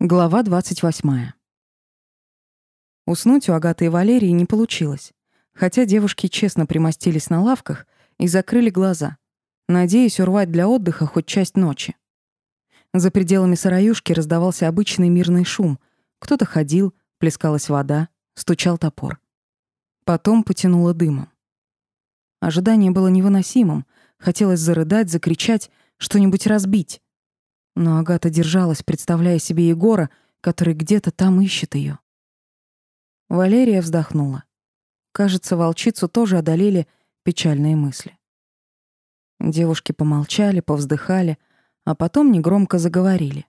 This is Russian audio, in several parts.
Глава 28. Уснуть у Агаты и Валерии не получилось, хотя девушки честно примостились на лавках и закрыли глаза, надеясь урвать для отдыха хоть часть ночи. За пределами сараюшки раздавался обычный мирный шум. Кто-то ходил, плескалась вода, стучал топор. Потом потянуло дымом. Ожидание было невыносимым. Хотелось зарыдать, закричать, что-нибудь разбить. Но Агата держалась, представляя себе Егора, который где-то там ищет ее. Валерия вздохнула. Кажется, волчицу тоже одолели печальные мысли. Девушки помолчали, повздыхали, а потом негромко заговорили.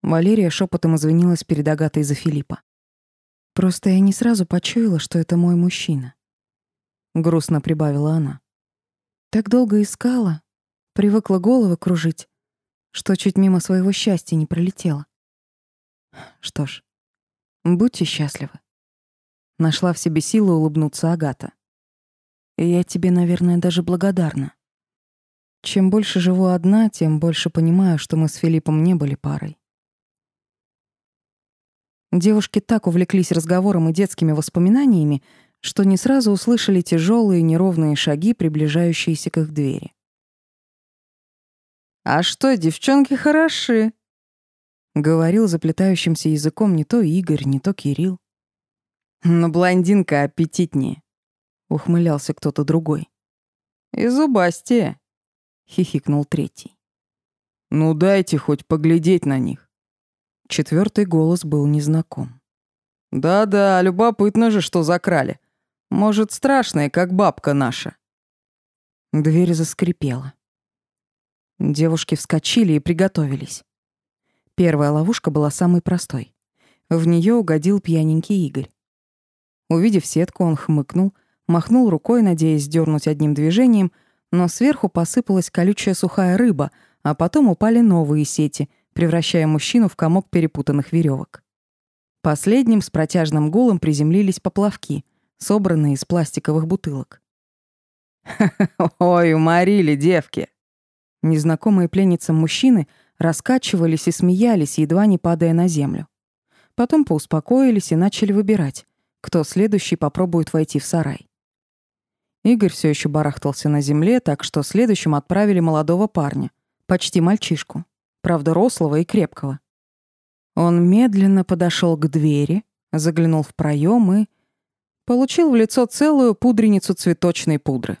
Валерия шепотом извинилась перед Агатой за Филиппа. «Просто я не сразу почуяла, что это мой мужчина», — грустно прибавила она. «Так долго искала, привыкла головы кружить, что чуть мимо своего счастья не пролетела. Что ж, будьте счастливы. Нашла в себе силы улыбнуться Агата. Я тебе, наверное, даже благодарна. Чем больше живу одна, тем больше понимаю, что мы с Филиппом не были парой. Девушки так увлеклись разговором и детскими воспоминаниями, что не сразу услышали тяжелые неровные шаги, приближающиеся к их двери. «А что, девчонки хороши?» Говорил заплетающимся языком не то Игорь, не то Кирилл. «Но блондинка аппетитнее», — ухмылялся кто-то другой. «И зубастее», — хихикнул третий. «Ну дайте хоть поглядеть на них». Четвертый голос был незнаком. «Да-да, любопытно же, что закрали. Может, страшные, как бабка наша». Дверь заскрипела. Девушки вскочили и приготовились. Первая ловушка была самой простой. В нее угодил пьяненький Игорь. Увидев сетку, он хмыкнул, махнул рукой, надеясь сдернуть одним движением, но сверху посыпалась колючая сухая рыба, а потом упали новые сети, превращая мужчину в комок перепутанных веревок. Последним с протяжным гулом приземлились поплавки, собранные из пластиковых бутылок. «Ой, уморили девки!» Незнакомые пленницам мужчины раскачивались и смеялись, едва не падая на землю. Потом поуспокоились и начали выбирать, кто следующий попробует войти в сарай. Игорь все еще барахтался на земле, так что следующим отправили молодого парня, почти мальчишку, правда рослого и крепкого. Он медленно подошел к двери, заглянул в проем и получил в лицо целую пудреницу цветочной пудры.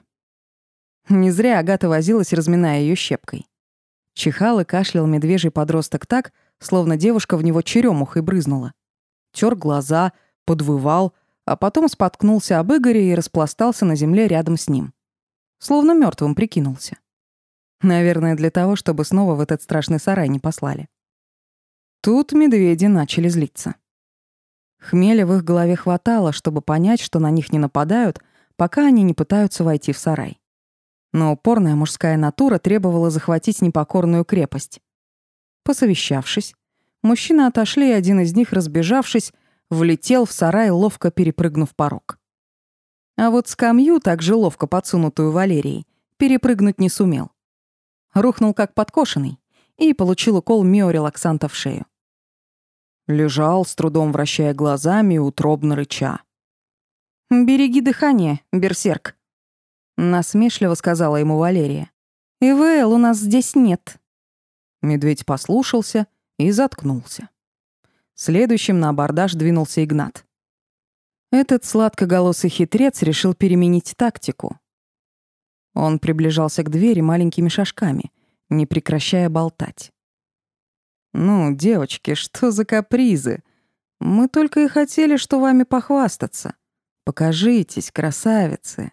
Не зря Агата возилась, разминая ее щепкой. Чихал и кашлял медвежий подросток так, словно девушка в него черемухой брызнула. Тер глаза, подвывал, а потом споткнулся об Игоре и распластался на земле рядом с ним. Словно мертвым прикинулся. Наверное, для того, чтобы снова в этот страшный сарай не послали. Тут медведи начали злиться. Хмеля в их голове хватало, чтобы понять, что на них не нападают, пока они не пытаются войти в сарай но упорная мужская натура требовала захватить непокорную крепость. Посовещавшись, мужчины отошли, и один из них, разбежавшись, влетел в сарай, ловко перепрыгнув порог. А вот скамью, также ловко подсунутую Валерией, перепрыгнуть не сумел. Рухнул как подкошенный и получил укол миорелаксанта в шею. Лежал, с трудом вращая глазами, утробно рыча. «Береги дыхание, берсерк», насмешливо сказала ему Валерия. «ИВЛ у нас здесь нет». Медведь послушался и заткнулся. Следующим на абордаж двинулся Игнат. Этот сладкоголосый хитрец решил переменить тактику. Он приближался к двери маленькими шажками, не прекращая болтать. «Ну, девочки, что за капризы? Мы только и хотели, что вами похвастаться. Покажитесь, красавицы!»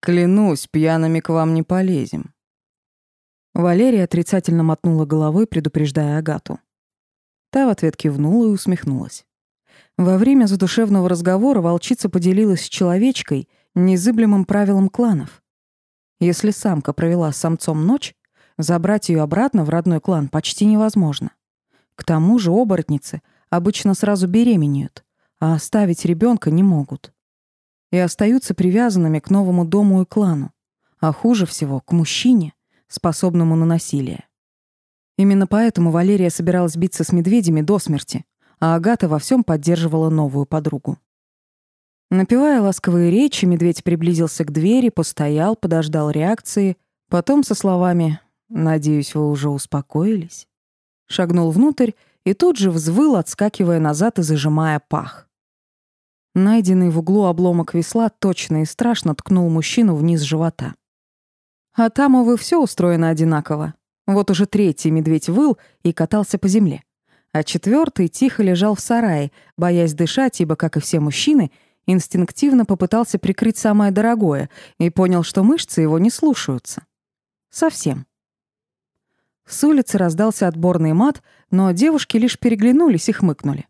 Клянусь, пьяными к вам не полезем. Валерия отрицательно мотнула головой, предупреждая Агату. Та в ответ кивнула и усмехнулась. Во время задушевного разговора волчица поделилась с человечкой незыблемым правилом кланов. Если самка провела с самцом ночь, забрать ее обратно в родной клан почти невозможно. К тому же оборотницы обычно сразу беременеют, а оставить ребенка не могут и остаются привязанными к новому дому и клану, а хуже всего — к мужчине, способному на насилие. Именно поэтому Валерия собиралась биться с медведями до смерти, а Агата во всем поддерживала новую подругу. Напевая ласковые речи, медведь приблизился к двери, постоял, подождал реакции, потом со словами «Надеюсь, вы уже успокоились», шагнул внутрь и тут же взвыл, отскакивая назад и зажимая пах. Найденный в углу обломок весла точно и страшно ткнул мужчину вниз живота. А там, увы, все устроено одинаково. Вот уже третий медведь выл и катался по земле. А четвертый тихо лежал в сарае, боясь дышать, ибо, как и все мужчины, инстинктивно попытался прикрыть самое дорогое и понял, что мышцы его не слушаются. Совсем. С улицы раздался отборный мат, но девушки лишь переглянулись и хмыкнули.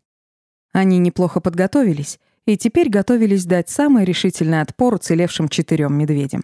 Они неплохо подготовились и теперь готовились дать самый решительный отпор уцелевшим четырем медведям.